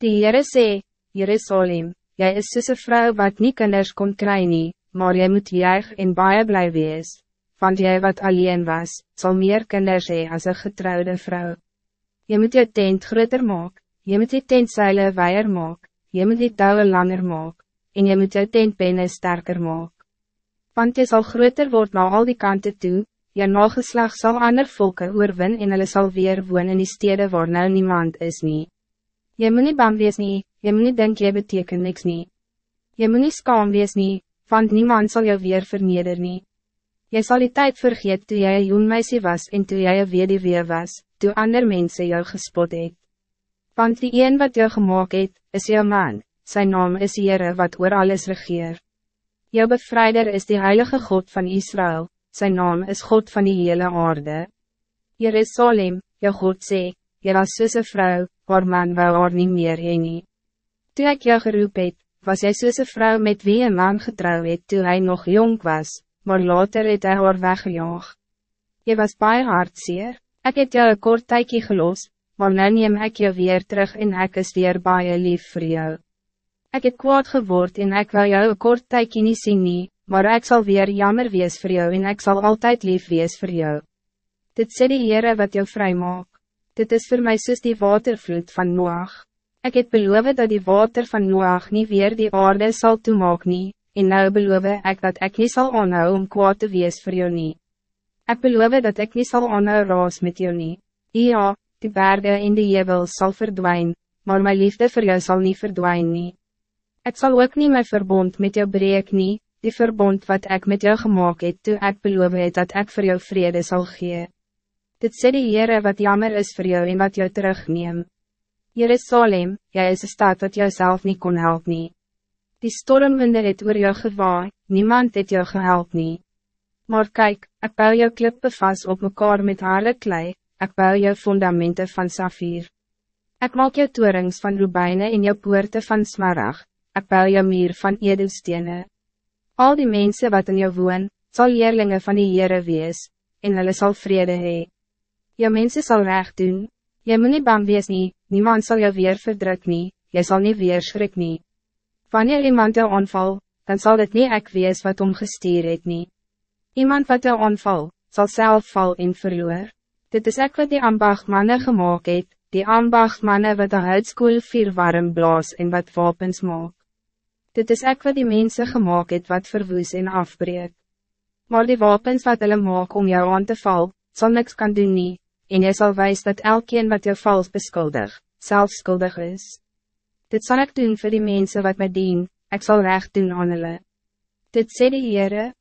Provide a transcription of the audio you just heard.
Die Heere sê, Jerusalem, jy is soos een vrou wat nie kinders kon kry nie, maar jy moet juig en baie bly wees, want jy wat alleen was, zal meer kinders hee as een getrouwde vrouw. Je moet je tent groter maak, je moet je tentseile weier maak, je moet die touwe langer maak, en je moet je tentpenne sterker maak. Want je zal groter worden naar al die kanten toe, je nageslag zal ander volken oorwin en hulle sal weer woon in die stede waar nou niemand is nie. Je moet niet bang wees nie, je moet niet denken je betekent niks nie. Je moet niet skaam wees nie, want niemand zal jou weer verneder nie. Jy sal die tijd vergeet toe jy een jongmeisie was en toe jy een weduwee was, toe ander mensen jou gespot het. Want die een wat jou gemaakt het, is jou man, zijn naam is Heere wat oor alles regeer. Jou bevrijder is die heilige God van Israël, zijn naam is God van die hele aarde. Jerusalem, jou God sê, jy was soos een vrou, waar man wou haar nie meer heen nie. Toe ek jou geroep het, was jy soos een vrou met wie een man getrouw het toe hy nog jong was, maar later het hy haar weggejaag. Jy was baie hartseer, ek het jou een kort tykie gelos, maar nou neem ek jou weer terug en ek is weer baie lief voor jou. Ek het kwaad geword en ek wil jou een kort tykie nie sien nie, maar ik zal weer jammer wees voor jou en ik zal altijd lief wees voor jou. Dit sê die Heere wat jou vrij maak. Dit is voor mij soos die watervloed van Noach. Ik het beloof dat die water van Noach niet weer die aarde zal toemaak nie, en nou beloof ik dat ik niet zal aanhou om kwaad te wees voor jou nie. Ik beloof dat ik niet zal aanhou raas met jou nie. Ja, die bergen in de jebel zal verdwijnen, maar mijn liefde voor jou zal niet verdwijnen. nie. Ik zal ook niet mijn verbond met jou breek nie, die verbond wat ik met jou gemaakt het toe ek beloof het dat ik voor jou vrede zal gee. Dit sê die Heere wat jammer is voor jou en wat jou terugneem. Jerusalem, jij is een stad wat jouzelf niet kon helpen. Nie. Die stormwinde het oor jou gewaai, niemand het jou gehelp nie. Maar kijk, ik bouw jou klippe vast op mekaar met harde klei, ik bouw jou fundamenten van safir. Ik maak jou toerings van rubijnen in jou poorte van smarag, ik bouw jou meer van edelstenen. Al die mensen wat in jou woon, zal leerlinge van die Heere wees, en hulle sal vrede hee. Jou mensen zal recht doen, jy moet nie bang wees nie, niemand zal jou weer verdruk nie, jy sal nie weer schrik nie. Wanneer iemand jou aanval, dan zal het niet ek wees wat omgestuur het nie. Iemand wat jou aanval, zal zelf val en verloor. Dit is ek wat die ambachtmannen gemaakt het, die ambachtmannen wat de huidskoel vier warm blaas en wat wapens maak. Dit is ek wat die mensen gemaakt het wat verwoes en afbreek. Maar die wapens wat hulle maak om jou aan te val, zal niks kan doen nie, en jy sal wijs dat elkeen wat jou vals beskuldig, zelf skuldig is. Dit zal ik doen voor die mensen wat mij dien, ik zal recht doen aan hulle. Dit sê die Heere,